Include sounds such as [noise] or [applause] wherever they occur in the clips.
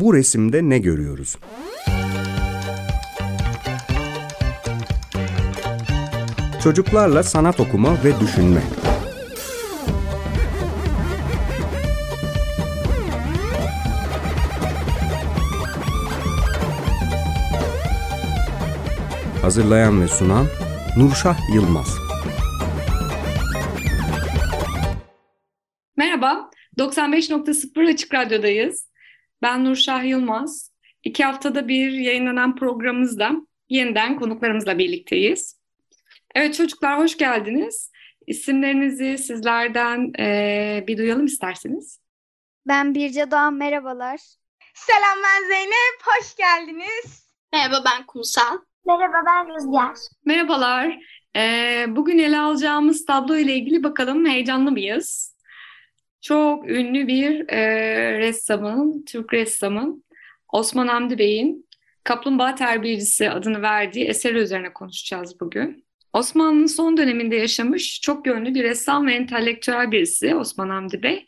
Bu resimde ne görüyoruz? Çocuklarla sanat okuma ve düşünme. Hazırlayan ve sunan Nurşah Yılmaz. Merhaba, 95.0 Açık Radyo'dayız. Ben Nurşah Yılmaz. İki haftada bir yayınlanan programımızda yeniden konuklarımızla birlikteyiz. Evet çocuklar hoş geldiniz. İsimlerinizi sizlerden e, bir duyalım isterseniz. Ben Birce Doğan, merhabalar. Selam ben Zeynep, hoş geldiniz. Merhaba ben Kumsal. Merhaba ben Rüzgar. Merhabalar. Ee, bugün ele alacağımız tablo ile ilgili bakalım heyecanlı mıyız? Çok ünlü bir e, ressamın, Türk ressamın Osman Hamdi Bey'in Kaplumbağa Terbiyecisi adını verdiği eseri üzerine konuşacağız bugün. Osmanlı'nın son döneminde yaşamış çok yönlü bir ressam ve entelektüel birisi Osman Hamdi Bey.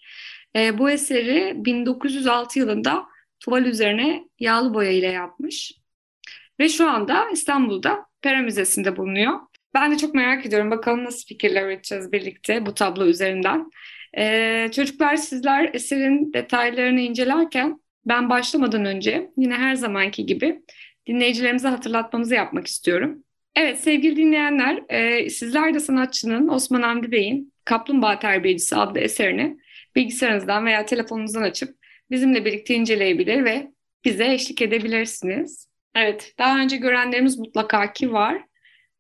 E, bu eseri 1906 yılında tuval üzerine yağlı boya ile yapmış. Ve şu anda İstanbul'da Pera Müzesi'nde bulunuyor. Ben de çok merak ediyorum. Bakalım nasıl fikirler üreteceğiz birlikte bu tablo üzerinden. Ee, çocuklar sizler eserin detaylarını incelerken ben başlamadan önce yine her zamanki gibi dinleyicilerimize hatırlatmamızı yapmak istiyorum. Evet sevgili dinleyenler, e, sizler de sanatçının Osman Hamdi Bey'in Kaplumbağa Terbiyecisi adlı eserini bilgisayarınızdan veya telefonunuzdan açıp bizimle birlikte inceleyebilir ve bize eşlik edebilirsiniz. Evet, daha önce görenlerimiz mutlaka ki var.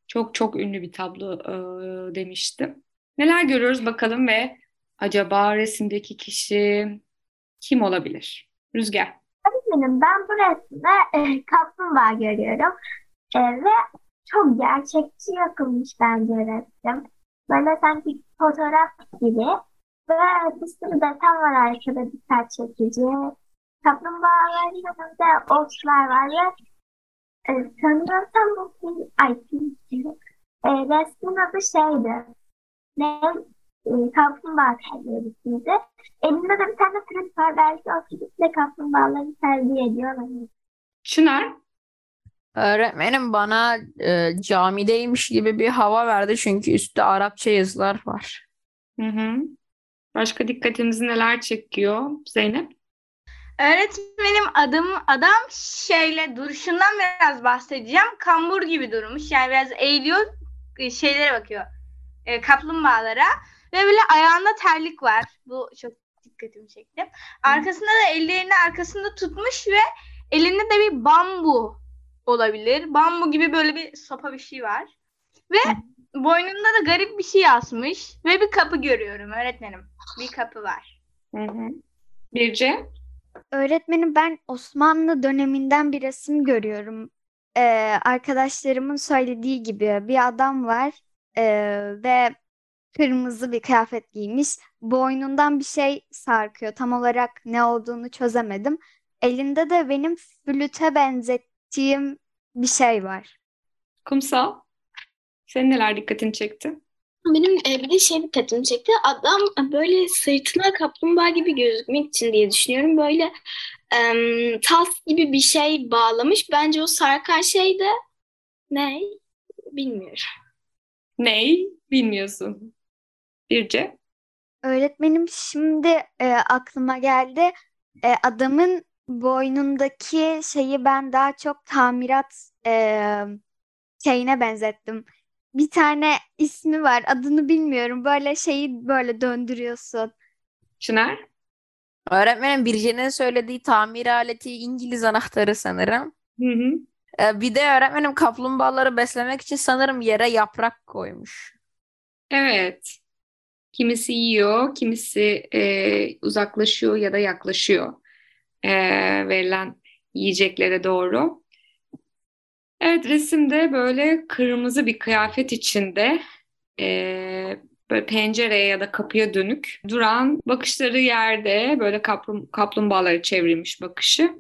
Çok çok ünlü bir tablo e, demiştim. Neler görüyoruz bakalım ve acaba resimdeki kişi kim olabilir? Rüzgar. Öğretmenim ben bu resimde e, kaplumbağa görüyorum. E, ve çok gerçekçi yapılmış bence resim. Böyle sanki fotoğraf gibi. Ve bir sürü deten var arkada dikkat çekici. Kaplumbağaların yanında otlar var ve e, sanırsam bu film, ay film, e, resmin adı şeydi. Ne? E, kaplumbağa terbiyesiydi. Elinde de bir tane flüt var. Belki o flütle kaplumbağaları terbiye ediyor. Çınar. Öğretmenim bana e, camideymiş gibi bir hava verdi çünkü üstte Arapça yazılar var. Hı hı. Başka dikkatinizi neler çekiyor Zeynep? Öğretmenim adım adam şeyle duruşundan biraz bahsedeceğim. Kambur gibi durmuş. Yani biraz eğiliyor e, şeylere bakıyor. E, kaplumbağalara. Ve böyle ayağında terlik var. Bu çok dikkatimi çekti. Arkasında da ellerini arkasında tutmuş ve elinde de bir bambu olabilir. Bambu gibi böyle bir sopa bir şey var. Ve boynunda da garip bir şey asmış. Ve bir kapı görüyorum öğretmenim. Bir kapı var. Hı hı. Birce. Öğretmenim ben Osmanlı döneminden bir resim görüyorum. Ee, arkadaşlarımın söylediği gibi bir adam var ee, ve kırmızı bir kıyafet giymiş. Boynundan bir şey sarkıyor. Tam olarak ne olduğunu çözemedim. Elinde de benim flüte benzettiğim bir şey var. Kumsal. Senin neler dikkatini çekti? Benim e, bir de şey dikkatimi çekti. Adam böyle sırtına kaplumbağa gibi gözükmek için diye düşünüyorum. Böyle e, tas gibi bir şey bağlamış. Bence o sarkan şey de ne? Bilmiyorum. Ney? Bilmiyorsun. Birce. Öğretmenim şimdi e, aklıma geldi. E, adamın boynundaki şeyi ben daha çok tamirat e, şeyine benzettim. Bir tane ismi var. Adını bilmiyorum. Böyle şeyi böyle döndürüyorsun. Çınar. Öğretmenim Birce'nin söylediği tamir aleti İngiliz anahtarı sanırım. Hı hı. E, bir de öğretmenim kaplumbağaları beslemek için sanırım yere yaprak koymuş. Evet. Kimisi yiyor, kimisi e, uzaklaşıyor ya da yaklaşıyor e, verilen yiyeceklere doğru. Evet resimde böyle kırmızı bir kıyafet içinde e, böyle pencereye ya da kapıya dönük duran bakışları yerde böyle kaplum, kaplumbağaları çevrilmiş bakışı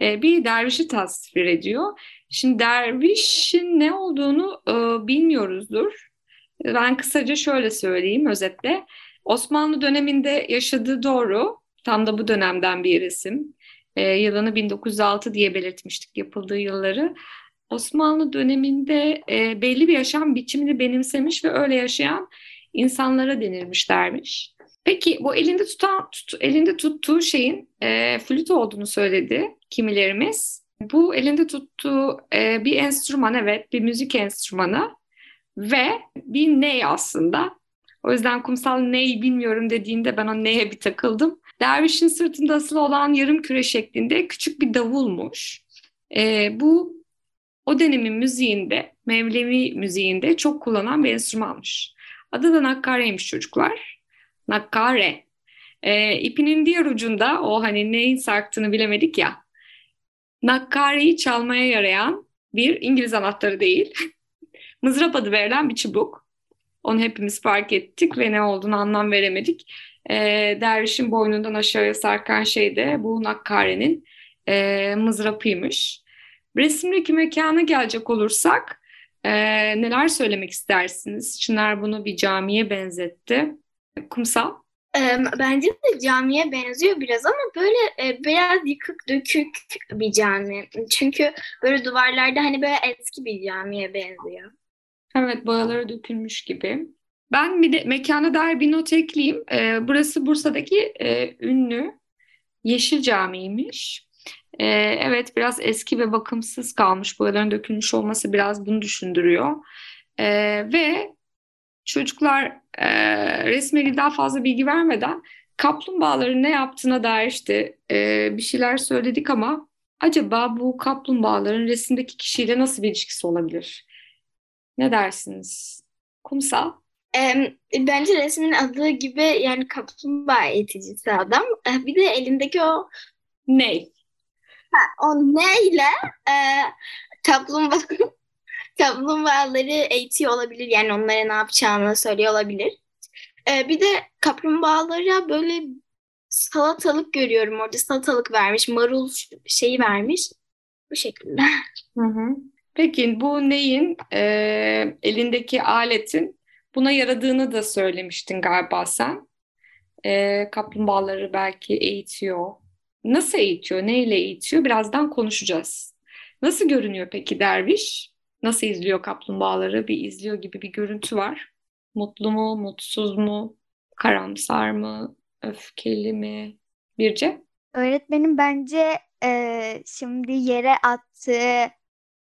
e, bir dervişi tasvir ediyor. Şimdi dervişin ne olduğunu e, bilmiyoruzdur. Ben kısaca şöyle söyleyeyim özetle. Osmanlı döneminde yaşadığı doğru, tam da bu dönemden bir resim. e, yılını 1906 diye belirtmiştik yapıldığı yılları. Osmanlı döneminde e, belli bir yaşam biçimini benimsemiş ve öyle yaşayan insanlara denilmiş dermiş. Peki bu elinde tutan tut, elinde tuttuğu şeyin e, flüt olduğunu söyledi kimilerimiz. Bu elinde tuttuğu e, bir enstrüman evet bir müzik enstrümanı ve bir ney aslında. O yüzden kumsal ney bilmiyorum dediğinde ben o neye bir takıldım. Dervişin sırtında asılı olan yarım küre şeklinde küçük bir davulmuş. E, bu o dönemin müziğinde, Mevlevi müziğinde çok kullanılan bir enstrümanmış. Adı da nakkareymiş çocuklar. Nakkare. E, ipinin diğer ucunda o hani neyin sarktığını bilemedik ya. Nakkareyi çalmaya yarayan bir İngiliz anahtarı değil. [laughs] Mızrap adı verilen bir çubuk. Onu hepimiz fark ettik ve ne olduğunu anlam veremedik. E, dervişin boynundan aşağıya sarkan şey de bu nakkarenin e, mızrapıymış. Resimdeki mekana gelecek olursak e, neler söylemek istersiniz? Çınar bunu bir camiye benzetti. Kumsal? Ee, Bence de camiye benziyor biraz ama böyle e, biraz yıkık dökük bir cami. Çünkü böyle duvarlarda hani böyle eski bir camiye benziyor. Evet boyaları dökülmüş gibi. Ben bir de mekana dair bir not ekleyeyim. Ee, burası Bursa'daki e, ünlü Yeşil Cami'ymiş. Ee, evet biraz eski ve bakımsız kalmış. Boyaların dökülmüş olması biraz bunu düşündürüyor. Ee, ve çocuklar e, resme daha fazla bilgi vermeden kaplumbağaların ne yaptığına dair işte e, bir şeyler söyledik ama acaba bu kaplumbağaların resimdeki kişiyle nasıl bir ilişkisi olabilir? Ne dersiniz? Kumsal? Ee, Bence resmin adı gibi yani kaplumbağa eğiticisi adam. Ee, Bir de elindeki o Ney? o neyle e, kaplumbağa [laughs] kaplumbağaları eğitiyor olabilir. Yani onlara ne yapacağını söylüyor olabilir. Ee, bir de kaplumbağalara böyle salatalık görüyorum orada. Salatalık vermiş, marul şeyi vermiş. Bu şekilde. Hı hı. Peki bu neyin e, elindeki aletin buna yaradığını da söylemiştin galiba sen. E, kaplumbağaları belki eğitiyor. Nasıl eğitiyor? Neyle eğitiyor? Birazdan konuşacağız. Nasıl görünüyor peki derviş? Nasıl izliyor kaplumbağaları? Bir izliyor gibi bir görüntü var. Mutlu mu, mutsuz mu, karamsar mı, öfkeli mi? Birce? Öğretmenim bence e, şimdi yere attığı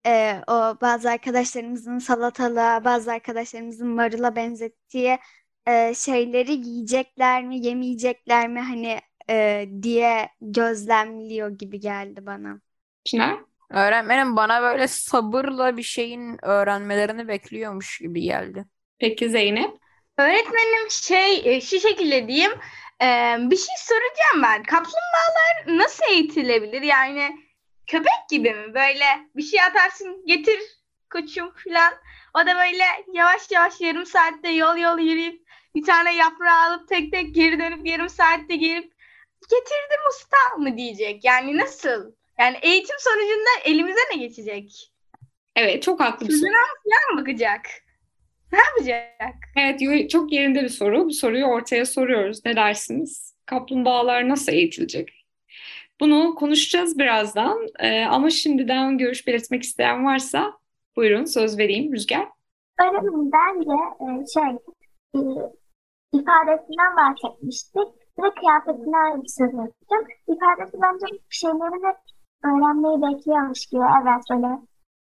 e, o bazı arkadaşlarımızın salatalığa, bazı arkadaşlarımızın marula benzettiği e, şeyleri yiyecekler mi, yemeyecekler mi hani e, diye gözlemliyor gibi geldi bana. Çınar? Öğretmenim bana böyle sabırla bir şeyin öğrenmelerini bekliyormuş gibi geldi. Peki Zeynep? Öğretmenim şey e, şu şekilde diyeyim. e, bir şey soracağım ben. Kaplumbağalar nasıl eğitilebilir? Yani köpek gibi mi? Böyle bir şey atarsın getir koçum falan. O da böyle yavaş yavaş yarım saatte yol yol yürüyüp bir tane yaprağı alıp tek tek geri dönüp yarım saatte gelip getirdim usta mı diyecek. Yani nasıl? Yani eğitim sonucunda elimize ne geçecek? Evet çok haklı bir soru. Sözüne falan bakacak? Ne yapacak? Evet çok yerinde bir soru. Bu soruyu ortaya soruyoruz. Ne dersiniz? Kaplumbağalar nasıl eğitilecek? Bunu konuşacağız birazdan. Ee, ama şimdiden görüş belirtmek isteyen varsa buyurun söz vereyim Rüzgar. Öğretmenim bence e, şey e, ifadesinden bahsetmiştik ve kıyafetinden söz ettim. İfadesi bence bir şeyleri öğrenmeyi bekliyormuş gibi. Evet böyle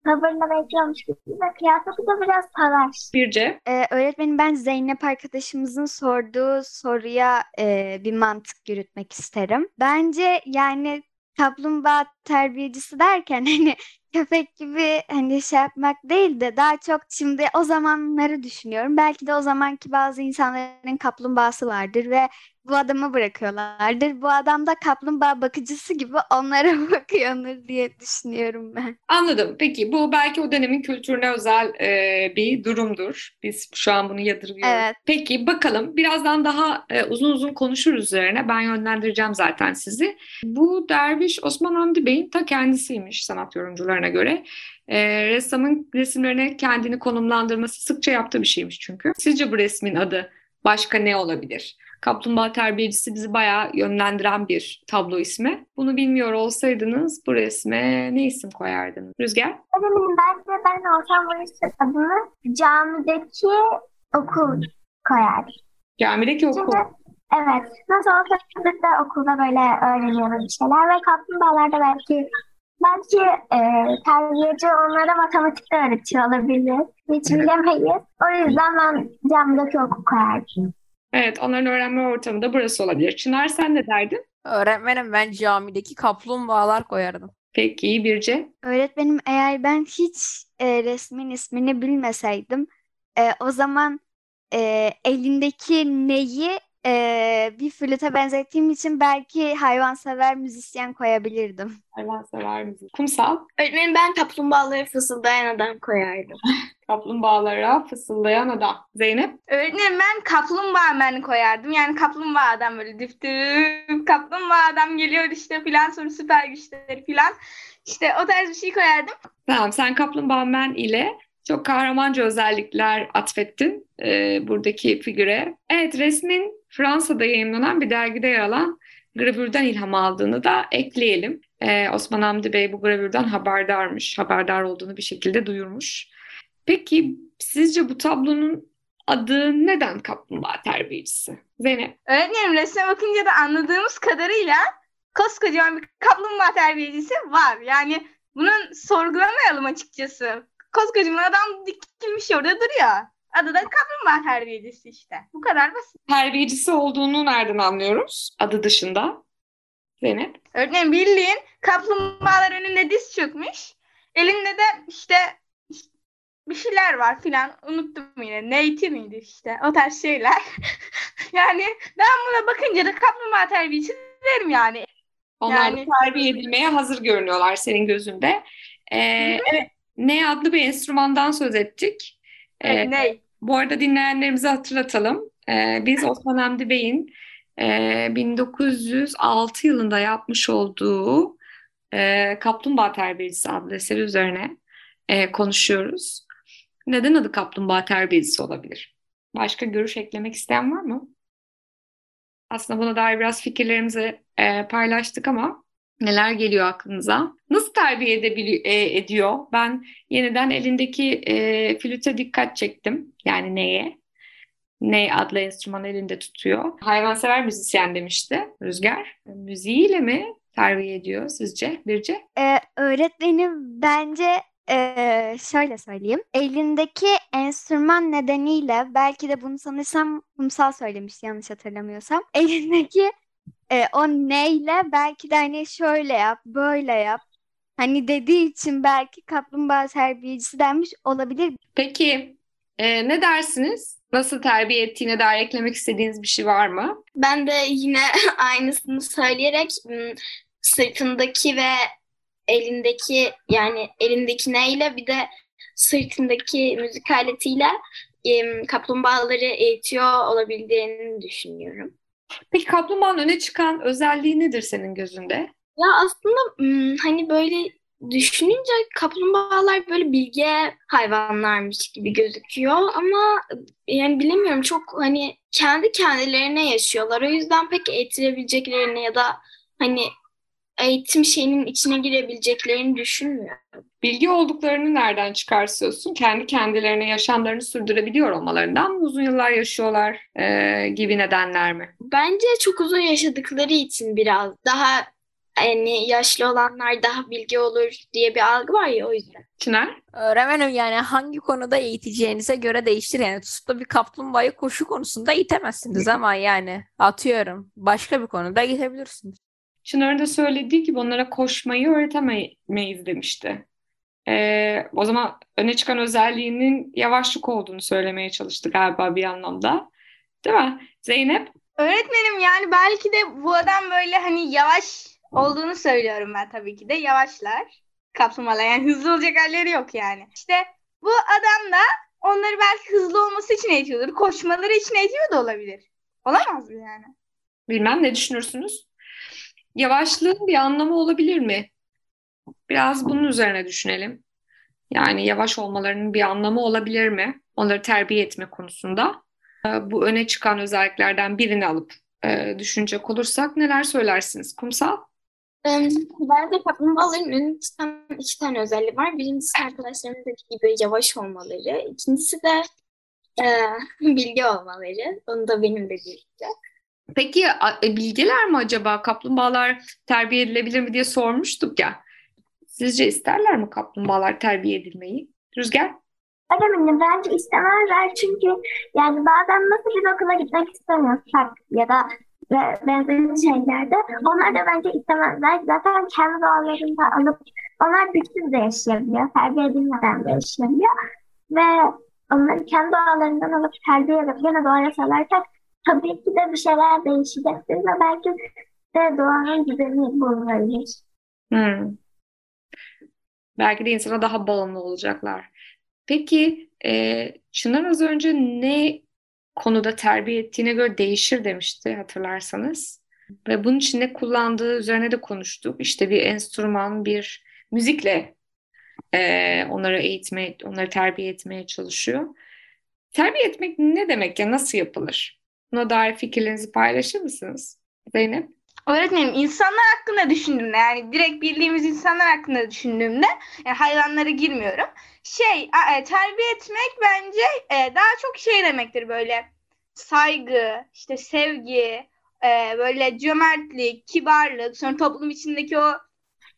sabırla bekliyormuş gibi ve kıyafeti de biraz salaş. Birce. E, öğretmenim ben Zeynep arkadaşımızın sorduğu soruya e, bir mantık yürütmek isterim. Bence yani kaplumbağa terbiyecisi derken [laughs] hani köpek gibi hani şey yapmak değil de daha çok şimdi o zamanları düşünüyorum. Belki de o zamanki bazı insanların kaplumbağası vardır ve bu adamı bırakıyorlardır. Bu adam da kaplumbağa bakıcısı gibi onlara [laughs] bakıyordur diye düşünüyorum ben. Anladım. Peki bu belki o dönemin kültürüne özel e, bir durumdur. Biz şu an bunu yadırgıyoruz. Evet. Peki bakalım birazdan daha e, uzun uzun konuşuruz üzerine. Ben yönlendireceğim zaten sizi. Bu derviş Osman Hamdi Bey'in ta kendisiymiş sanat yorumcularına göre. E, ressamın resimlerine kendini konumlandırması sıkça yaptığı bir şeymiş çünkü. Sizce bu resmin adı başka ne olabilir? Kaplumbağa terbiyecisi bizi bayağı yönlendiren bir tablo ismi. Bunu bilmiyor olsaydınız bu resme ne isim koyardınız? Rüzgar? Öğretmenim belki ben olsam bu resim adını camideki okul koyardım. Camideki okul. Çünkü evet nasıl de okulda böyle öğreniyoruz bir şeyler ve kaplumbağalarda belki belki e, terbiyeci onlara matematikte öğretiyor olabilir. Hiç bilemeyiz. O yüzden ben camideki okul koyardım. Evet, onların öğrenme ortamı da burası olabilir. Çınar sen ne derdin? Öğretmenim ben camideki kaplumbağalar koyardım. Peki Birce? Öğretmenim eğer ben hiç e, resmin ismini bilmeseydim e, o zaman e, elindeki neyi e, bir flüte benzettiğim için belki hayvansever müzisyen koyabilirdim. Hayvansever misin? Kumsal? Öğretmenim ben kaplumbağaları fısıldayan adam koyardım. [laughs] Kaplumbağalara fısıldayan adam. Zeynep? Öğretmenim ben kaplumbağa men koyardım. Yani kaplumbağa adam böyle düp kaplumbağa adam geliyor işte filan sonra süper güçleri filan. İşte o tarz bir şey koyardım. Tamam, sen Kaplumbağa Man ile çok kahramanca özellikler atfettin e, buradaki figüre. Evet, resmin Fransa'da yayınlanan bir dergide yer alan gravürden ilham aldığını da ekleyelim. E, Osman Hamdi Bey bu gravürden haberdarmış, haberdar olduğunu bir şekilde duyurmuş. Peki sizce bu tablonun adı neden Kaplumbağa Terbiyecisi? Zeynep? Öğretmenim resme bakınca da anladığımız kadarıyla koskocaman bir kaplumbağa terbiyecisi var. Yani bunun sorgulamayalım açıkçası. Koskocaman adam dikilmiş orada duruyor. Adı da kaplumbağa terbiyecisi işte. Bu kadar basit. Terbiyecisi olduğunu nereden anlıyoruz adı dışında? Zeynep? Öğretmenim bildiğin kaplumbağalar önünde diz çökmüş. Elinde de işte bir şeyler var filan. Unuttum yine. Neyti miydi işte. O tarz şeyler. [laughs] yani ben buna bakınca da kaplumbağa terbiyesi derim yani. Onlar Yani- terbiye edilmeye hazır görünüyorlar senin gözünde. Ee, evet, ne adlı bir enstrümandan söz ettik. Ee, ney? bu arada dinleyenlerimize hatırlatalım. Ee, biz Osman Hamdi Bey'in e, 1906 yılında yapmış olduğu e, Kaplumbağa Terbiyecisi adlı eseri üzerine e, konuşuyoruz. Neden adı Kaplumbağa Terbiyecisi olabilir? Başka görüş eklemek isteyen var mı? Aslında buna dair biraz fikirlerimizi e, paylaştık ama neler geliyor aklınıza? Nasıl terbiye edebili- e, ediyor? Ben yeniden elindeki e, flüte dikkat çektim. Yani neye? Ney adlı enstrüman elinde tutuyor. Hayvansever müzisyen demişti Rüzgar. Müziğiyle mi terbiye ediyor sizce Birce? Ee, öğretmenim bence ee, şöyle söyleyeyim. Elindeki enstrüman nedeniyle belki de bunu sanırsam Kumsal söylemiş yanlış hatırlamıyorsam. [laughs] Elindeki ee, o neyle belki de hani şöyle yap, böyle yap. Hani dediği için belki kaplumbağa terbiyecisi denmiş olabilir. Peki e, ne dersiniz? Nasıl terbiye ettiğine dair eklemek istediğiniz bir şey var mı? Ben de yine [laughs] aynısını söyleyerek sırtındaki ve elindeki yani elindeki neyle bir de sırtındaki müzik aletiyle kaplumbağaları eğitiyor olabildiğini düşünüyorum. Peki kaplumbağanın öne çıkan özelliği nedir senin gözünde? Ya aslında hani böyle düşününce kaplumbağalar böyle bilge hayvanlarmış gibi gözüküyor ama yani bilemiyorum çok hani kendi kendilerine yaşıyorlar. O yüzden pek eğitilebileceklerini ya da hani eğitim şeyinin içine girebileceklerini düşünmüyorum. Bilgi olduklarını nereden çıkarsıyorsun? Kendi kendilerine yaşamlarını sürdürebiliyor olmalarından mı uzun yıllar yaşıyorlar e, gibi nedenler mi? Bence çok uzun yaşadıkları için biraz daha yani yaşlı olanlar daha bilgi olur diye bir algı var ya o yüzden. Çınar? Öğretmenim yani hangi konuda eğiteceğinize göre değiştir. Yani tutup bir kaplumbağayı koşu konusunda eğitemezsiniz ama yani atıyorum başka bir konuda eğitebilirsiniz. Çınar'ın da söylediği gibi onlara koşmayı öğretemeyiz demişti. E, o zaman öne çıkan özelliğinin yavaşlık olduğunu söylemeye çalıştı galiba bir anlamda. Değil mi? Zeynep? Öğretmenim yani belki de bu adam böyle hani yavaş olduğunu söylüyorum ben tabii ki de. Yavaşlar. Kaplumbağalar yani hızlı olacak halleri yok yani. İşte bu adam da onları belki hızlı olması için eğitiyordur. Koşmaları için eğitiyor da olabilir. Olamaz mı yani? Bilmem ne düşünürsünüz? Yavaşlığın bir anlamı olabilir mi? Biraz bunun üzerine düşünelim. Yani yavaş olmalarının bir anlamı olabilir mi? Onları terbiye etme konusunda. e, bu öne çıkan özelliklerden birini alıp e, düşünecek olursak neler söylersiniz? Kumsal? Em, Bence kaplumbağaların önünde tutan iki tane özelliği var. Birincisi arkadaşlarımın dediği gibi yavaş olmaları. İkincisi de e, [laughs] bilgi olmaları. Onu da benim dediğim gibi. Peki e, bilgeler mi acaba? Kaplumbağalar terbiye edilebilir mi diye sormuştuk ya. Sizce isterler mi kaplumbağalar terbiye edilmeyi? Rüzgar? Önemli bence istemezler çünkü yani bazen nasıl bir okula gitmek istemiyorsak ya da ve benzeri şeylerde onlar da bence istemezler. Zaten kendi doğalarında alıp onlar güçsüz de yaşayabiliyor. Terbiye edilmeden de yaşayabiliyor. Ve onları kendi doğalarından alıp terbiye edip gene doğaya salarsak tabii ki de bir şeyler değişecektir ve belki de doğanın düzeni bozulabilir. Hmm. Belki de insana daha bağımlı olacaklar. Peki e, Çınar az önce ne konuda terbiye ettiğine göre değişir demişti hatırlarsanız. Ve bunun için ne kullandığı üzerine de konuştuk. İşte bir enstrüman, bir müzikle e, onları eğitmeye, onları terbiye etmeye çalışıyor. Terbiye etmek ne demek ya? Nasıl yapılır? Buna dair fikirlerinizi paylaşır mısınız? Zeynep? Öğretmenim insanlar hakkında düşündüğümde yani direkt bildiğimiz insanlar hakkında düşündüğümde yani hayvanlara girmiyorum. Şey e, terbiye etmek bence e, daha çok şey demektir böyle saygı, işte sevgi, e, böyle cömertlik, kibarlık, sonra toplum içindeki o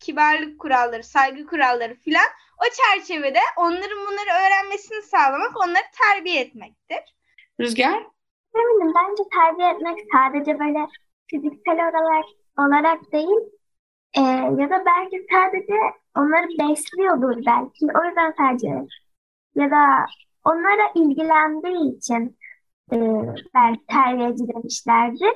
kibarlık kuralları, saygı kuralları filan o çerçevede onların bunları öğrenmesini sağlamak, onları terbiye etmektir. Rüzgar? Eminim bence terbiye etmek sadece böyle fiziksel olarak olarak değil e, ya da belki sadece onları besliyordur belki o yüzden sadece ya da onlara ilgilendiği için e, belki terbiyeci demişlerdir.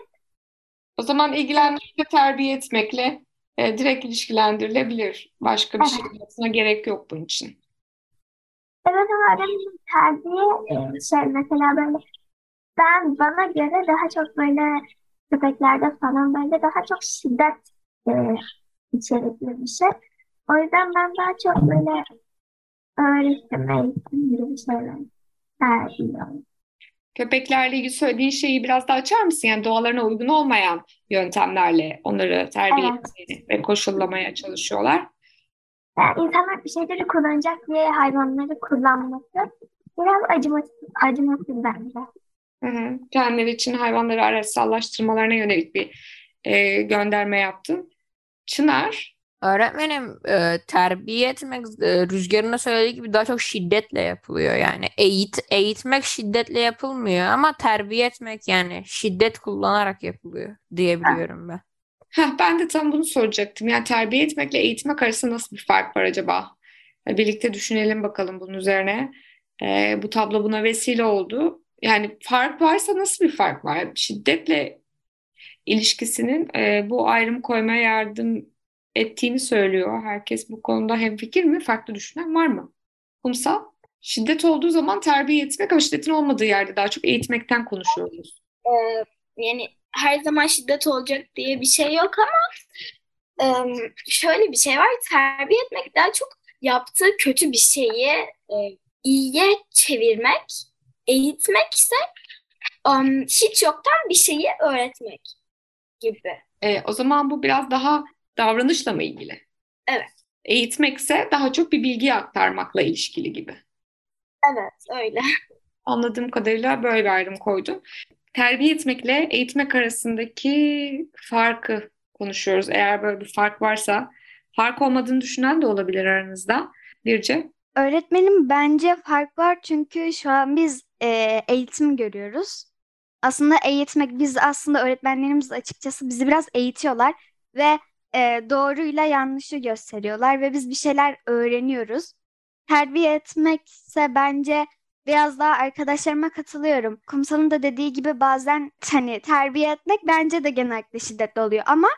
O zaman ilgilenmekle terbiye etmekle e, direkt ilişkilendirilebilir. Başka bir şey yapmasına gerek yok bunun için. Evet ama öğretmenim terbiye e, şey mesela böyle ben bana göre daha çok böyle köpeklerde falan böyle daha çok şiddet e, içerikli bir şey. O yüzden ben daha çok böyle öğretim, eğitim gibi bir şeyler tercih ediyorum. Köpeklerle ilgili söylediğin şeyi biraz daha açar mısın? Yani doğalarına uygun olmayan yöntemlerle onları terbiye Evet. etmeye ve koşullamaya çalışıyorlar. Yani insanlar bir şeyleri kullanacak diye hayvanları kullanması biraz acımasız, acımasız bence. Hı hı. Kendileri için hayvanları araçsallaştırmalarına yönelik bir e, gönderme yaptın. Çınar, Öğretmenim e, terbiye etmek e, Rüzgar'ın da söylediği gibi daha çok şiddetle yapılıyor yani eğit eğitmek şiddetle yapılmıyor ama terbiye etmek yani şiddet kullanarak yapılıyor diyebiliyorum ben. Heh, ben de tam bunu soracaktım. Yani terbiye etmekle eğitmek arasında nasıl bir fark var acaba? E, Birlikte düşünelim bakalım bunun üzerine. E, bu tablo buna vesile oldu. Yani fark varsa nasıl bir fark var? Şiddetle ilişkisinin e, bu ayrım koymaya yardım ettiğini söylüyor. Herkes bu konuda hemfikir mi? Farklı düşünen var mı? Kumsal? Şiddet olduğu zaman terbiye etmek ama şiddetin olmadığı yerde daha çok eğitmekten konuşuyoruz. Ee, yani her zaman şiddet olacak diye bir şey yok ama em, şöyle bir şey var. Terbiye etmek daha çok yaptığı kötü bir şeyi e, iyiye çevirmek, eğitmek ise em, hiç yoktan bir şeyi öğretmek gibi. E, o zaman bu biraz daha davranışla mı ilgili? Evet. Eğitmekse daha çok bir bilgi aktarmakla ilişkili gibi. Evet, öyle. [laughs] Anladığım kadarıyla böyle bir ayrım koydum. Terbiye etmekle eğitmek arasındaki farkı konuşuyoruz. Eğer böyle bir fark varsa, fark olmadığını düşünen de olabilir aranızda. Birce. Öğretmenim bence fark var çünkü şu an biz e, eğitim görüyoruz. Aslında eğitmek, biz aslında öğretmenlerimiz açıkçası bizi biraz eğitiyorlar ve e, doğruyla yanlışı gösteriyorlar ve biz bir şeyler öğreniyoruz. Terbiye etmekse bence biraz daha arkadaşlarıma katılıyorum. Kumsal'ın da dediği gibi bazen hani terbiye etmek bence de genellikle şiddetli oluyor ama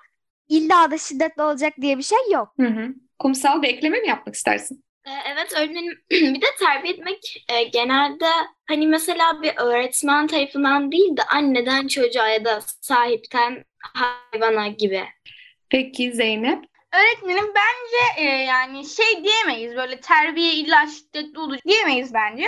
illa da şiddetli olacak diye bir şey yok. Hı hı. Kumsal bir ekleme mi yapmak istersin? Ee, Evet öğretmenim [clears throat] bir de terbiye etmek e, genelde hani mesela bir öğretmen tarafından değil de anneden çocuğa ya da sahipten hayvana gibi. Peki Zeynep. Öğretmenim bence e, yani şey diyemeyiz böyle terbiye illa şiddetli olur diyemeyiz bence.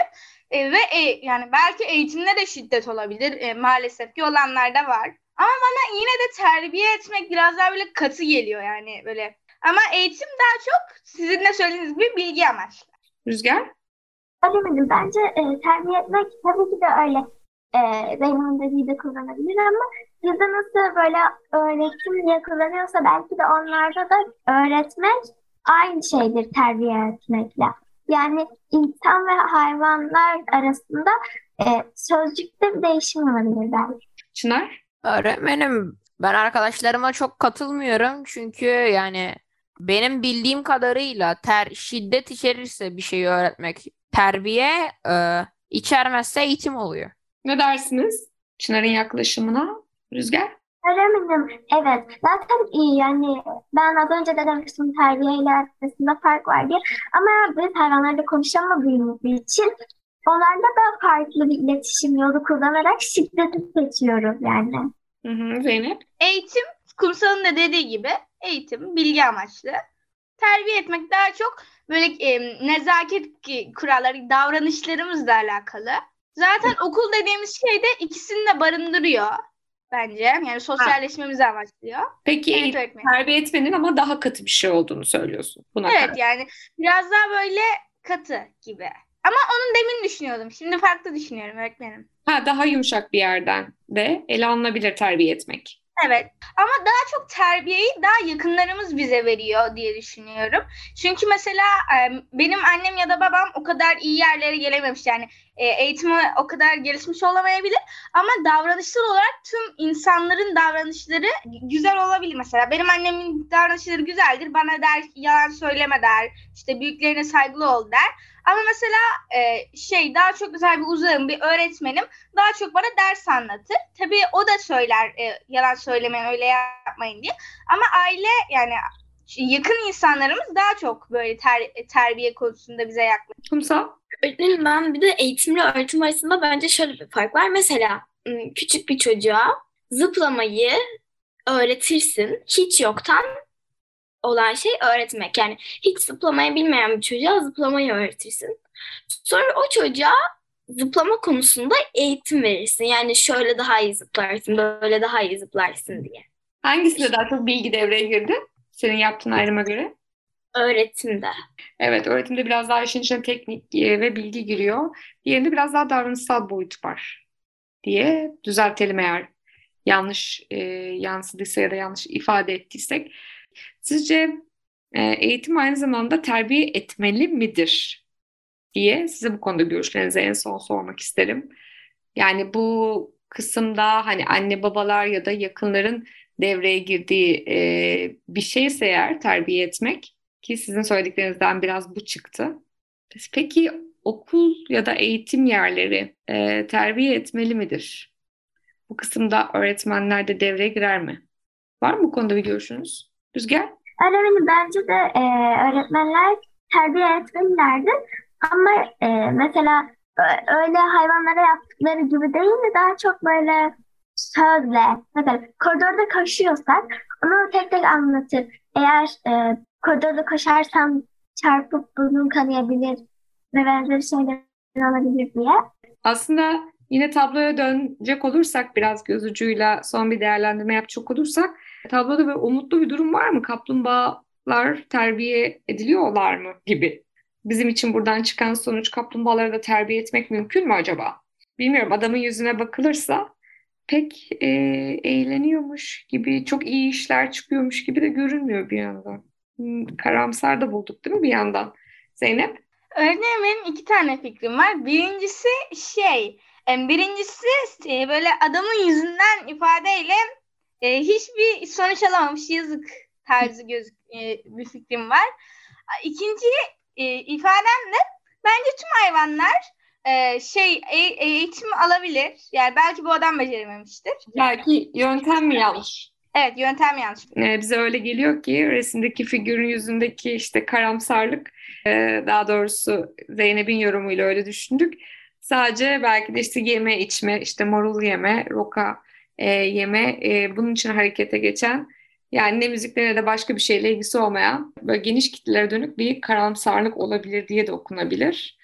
E, ve e, yani belki eğitimde de şiddet olabilir. E, maalesef ki olanlar da var. Ama bana yine de terbiye etmek biraz daha böyle katı geliyor yani böyle. Ama eğitim daha çok sizin de söylediğiniz gibi bilgi amaçlı. Rüzgar? Bilemedim. Bence e, terbiye etmek tabii ki de öyle. E, Zeynep'in dediği de kullanabilir ama bizde nasıl böyle öğretim diye kullanıyorsa belki de onlarda da öğretmek aynı şeydir terbiye etmekle. Yani insan ve hayvanlar arasında e, sözcükte bir değişim olabilir belki. Çınar? Öğretmenim ben arkadaşlarıma çok katılmıyorum çünkü yani benim bildiğim kadarıyla ter şiddet içerirse bir şeyi öğretmek terbiye e, içermezse eğitim oluyor. Ne dersiniz? Çınar'ın yaklaşımına. Rüzgar? Öğretmenim, evet. Zaten iyi yani ben az önce de demiştim terbiyeyle arasında fark var diye. Ama biz hayvanlarla konuşamadığımız için onlarla da farklı bir iletişim yolu kullanarak şiddeti seçiyoruz yani. Hı hı, Zeynep? Eğitim, kumsalın da dediği gibi eğitim, bilgi amaçlı. Terbiye etmek daha çok böyle e, nezaket kuralları, davranışlarımızla alakalı. Zaten okul dediğimiz şey de ikisini de barındırıyor bence. Yani sosyalleşmemizi amaçlıyor. Peki eğitim terbiye etmenin ama daha katı bir şey olduğunu söylüyorsun. Buna Evet karşı. yani biraz daha böyle katı gibi. Ama onun demin düşünüyordum. Şimdi farklı düşünüyorum öğretmenim. Ha, daha yumuşak bir yerden de ele alınabilir terbiye etmek. Evet ama daha çok terbiyeyi daha yakınlarımız bize veriyor diye düşünüyorum. Çünkü mesela benim annem ya da babam o kadar iyi yerlere gelememiş yani eğitimi o kadar gelişmiş olamayabilir ama davranışsal olarak tüm insanların davranışları güzel olabilir mesela. Benim annemin davranışları güzeldir bana der yalan söyleme der işte büyüklerine saygılı ol der. Ama mesela e, şey daha çok güzel bir uzağım bir öğretmenim daha çok bana ders anlatır. Tabii o da söyler e, yalan söylemeyin öyle yapmayın diye. Ama aile yani yakın insanlarımız daha çok böyle ter- terbiye konusunda bize yaklaşıyor. Kumsal? Öğretmenim ben bir de eğitimle öğretim arasında bence şöyle bir fark var. Mesela küçük bir çocuğa zıplamayı öğretirsin. Hiç yoktan olan şey öğretmek. Yani hiç zıplamayı bilmeyen bir çocuğa zıplamayı öğretirsin. Sonra o çocuğa zıplama konusunda eğitim verirsin. Yani şöyle daha iyi zıplarsın, böyle daha iyi zıplarsın diye. Hangisinde daha çok bilgi devreye girdi? Senin yaptığın ayrıma göre. Öğretimde. Evet, öğretimde biraz daha işin içine teknik e, ve bilgi giriyor. Diğerinde biraz daha davranışsal boyut var diye düzeltelim eğer yanlış e, yansıdıysa ya da yanlış ifade ettiysek. Sizce e, eğitim aynı zamanda terbiye etmeli midir diye size bu konuda görüşlerinizi en son sormak isterim. Yani bu kısımda hani anne babalar ya da yakınların devreye girdiği e, bir şeyse eğer terbiye etmek ki sizin söylediklerinizden biraz bu çıktı. Peki okul ya da eğitim yerleri e, terbiye etmeli midir? Bu kısımda öğretmenler de devreye girer mi? Var mı bu konuda bir görüşünüz? Rüzgar? Öğretmenim bence de e, öğretmenler terbiye etmelilerdi. Ama e, mesela öyle hayvanlara yaptıkları gibi değil de daha çok böyle sözle. Mesela koridorda koşuyorsak onu tek tek anlatır. Eğer e, koridorda koşarsam çarpıp burnum kanayabilir ve benzeri şeyler olabilir diye. Aslında yine tabloya dönecek olursak biraz göz ucuyla son bir değerlendirme yapacak olursak tabloda böyle umutlu bir durum var mı? Kaplumbağalar terbiye ediliyorlar mı gibi. Bizim için buradan çıkan sonuç kaplumbağaları da terbiye etmek mümkün mü acaba? Bilmiyorum adamın yüzüne bakılırsa pek e, eğleniyormuş gibi çok iyi işler çıkıyormuş gibi de görünmüyor bir yandan. Hmm, Karamsar da bulduk değil mi bir yandan? Zeynep? Öğretmenim benim iki tane fikrim var. Birincisi şey, e, birincisi e, böyle adamın yüzünden ifadeyle e, hiçbir sonuç alamamış yazık tarzı göz e, bir fikrim var. İkinci e, ifadem de bence tüm hayvanlar e, şey e- eğitim alabilir. Yani belki bu adam becerememiştir. Belki yöntem mi yanlış? Evet yöntem yanlış. Ee, bize öyle geliyor ki resimdeki figürün yüzündeki işte karamsarlık e, daha doğrusu Zeynep'in yorumuyla öyle düşündük. Sadece belki de işte yeme içme işte marul yeme, roka e, yeme e, bunun için harekete geçen yani ne müzikle ne de başka bir şeyle ilgisi olmayan böyle geniş kitlelere dönük bir karamsarlık olabilir diye de okunabilir.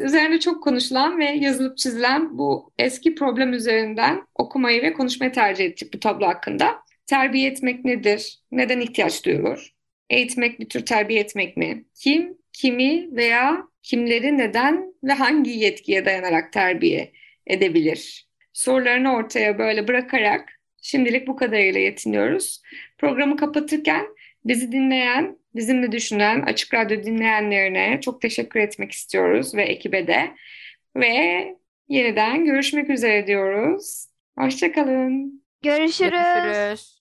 Üzerinde çok konuşulan ve yazılıp çizilen bu eski problem üzerinden okumayı ve konuşmayı tercih ettik bu tablo hakkında. Terbiye etmek nedir? Neden ihtiyaç duyulur? Eğitmek bir tür terbiye etmek mi? Kim, kimi veya kimleri neden ve hangi yetkiye dayanarak terbiye edebilir? Sorularını ortaya böyle bırakarak şimdilik bu kadarıyla yetiniyoruz. Programı kapatırken bizi dinleyen, bizimle düşünen, Açık Radyo dinleyenlerine çok teşekkür etmek istiyoruz ve ekibe de. Ve yeniden görüşmek üzere diyoruz. Hoşçakalın. Görüşürüz. Görüşürüz.